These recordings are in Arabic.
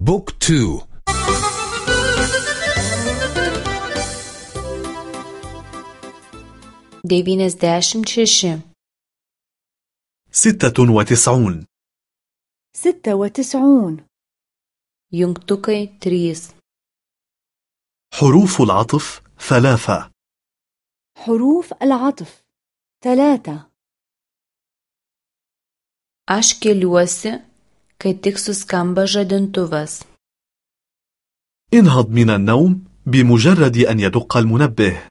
book two. devyniasdešimt šeši ستة وتسعون. ستة وتسعون. jungtukai trys حروف العطف ثلاثة. حروف العطف ثلاثة. Aš keliuosi, kai tik suskamba žadintuvas. انهض من النوم بمجرد أن يدق المنبه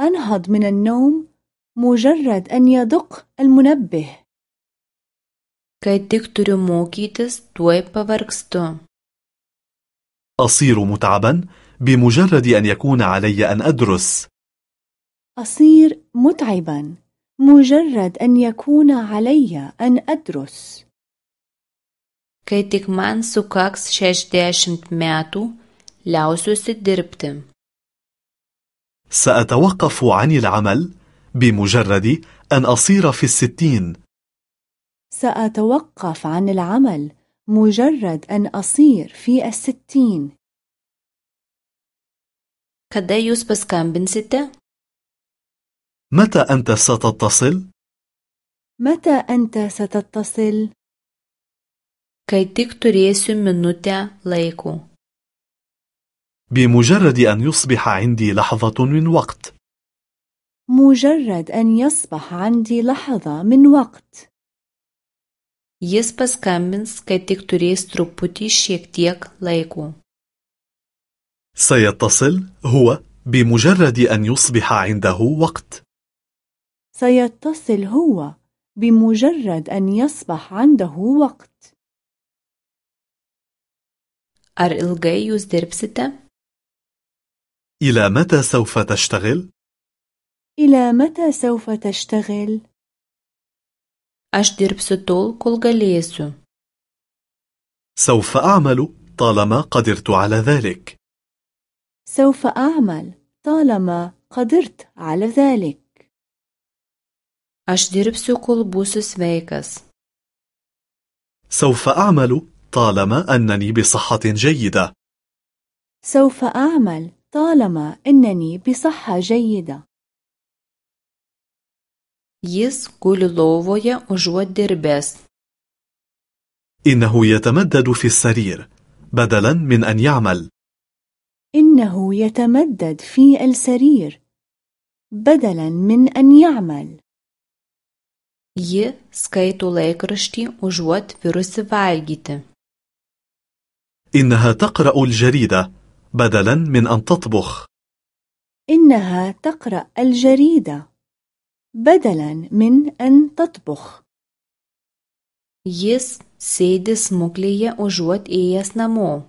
أنهض من النوم مجرد أن يدق المنبه Kai tik turiu mokytis, tuoj pavargstu. أصير متعبا بمجرد أن يكون علي أن أدرس أصير متعبا مجرد أن يكون علي أن أدرس Kai tik man sukaks 60 metų, liausiuosi dirbti. سأتوقف عن العمل بمجرد أن أصير في الستين سأتوقف عن العمل مجرد أن أصير في الستين Kada jūs paskambinsite? متى أنت ستتصل؟ متى أنت ستتصل؟ Kai tik turėsiu minutę laiko. بمجرد أن يصبح عندي لحظة من وقت مجرد أن يصبح عندي لحظة من وقت Jis paskambins, kai tik turės truputį šiek tiek laiko. سيتصل هو بمجرد أن يصبح عنده وقت سيتصل هو بمجرد أن يصبح عنده وقت Ar ilgai jūs dirbsite? إلى متى سوف تشتغل؟ إلى متى سوف تشتغل؟ Aš dirbsiu tol, kol galėsiu. سوف أعمل طالما قدرت على ذلك سوف أعمل طالما قدرت على ذلك Aš dirbsiu, kol būsiu sveikas. سوف أعمل طالما أنني بصحة جيدة سوف أعمل طالما أنني بصحة جيدة Jis guli lovoje užuot dirbęs. إنه يتمدد في السرير بدلا من أن يعمل إنه يتمدد في السرير بدلا من أن يعمل Ji skaito laikraštį užuot virusi valgyti. إنها تقرأ الجريدة بدلا من أن تطبخ. إنها تقرأ الجريدة بدلا من أن تطبخ. Jis sėdi smuklėje užuot ėjęs namo.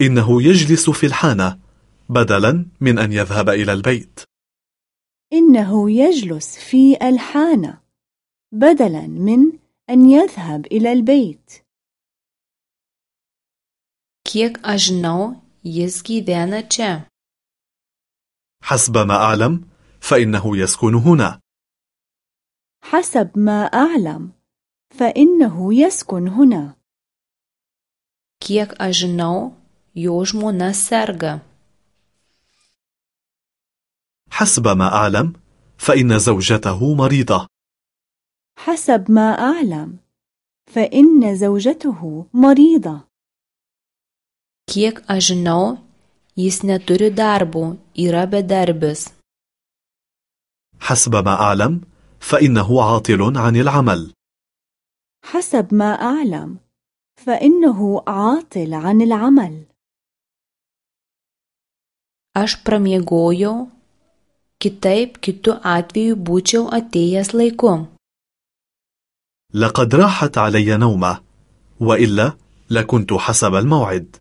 إنه يجلس في الحانة بدلا من أن يذهب إلى البيت. إنه يجلس في الحانة بدلا من أن يذهب إلى البيت. Kiek aš žinau, jis gyvena čia. حسب ما أعلم فإنه يسكن هنا حسب ما أعلم فإنه يسكن هنا žinau, jo žmona serga. حسب ما أعلم فإن زوجته مريضة حسب ما أعلم فإن زوجته مريضة Kiek aš žinau, jis neturi darbų, yra bedarbis. حسب ما أعلم فإنه عاطل عن العمل. حسب ما أعلم فإنه عاطل عن العمل. aš pramiegojau kitaip kitu atveju būčiau atėjęs laiku لقد راحت علي نومة وإلا لكنت حسب الموعد.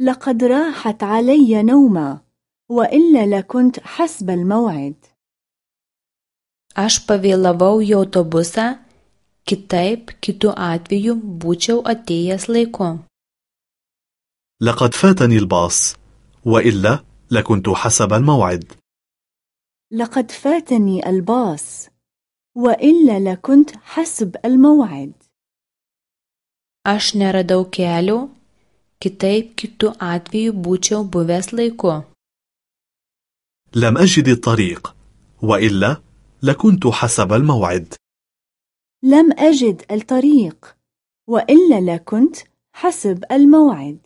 لقد راحت علي نومة وإلا لكنت حسب الموعد. Aš pavėlavau į autobusą, kitaip kitu atveju būčiau atėjęs laiku. لقد فاتني الباص وإلا لكنت حسب الموعد. لقد فاتني الباص وإلا لكنت حسب الموعد. Aš neradau kelio, kitaip kitu atveju būčiau buvęs laiku. لم أجد الطريق وإلا لكنت حسب الموعد لم أجد الطريق وإلا لكنت حسب الموعد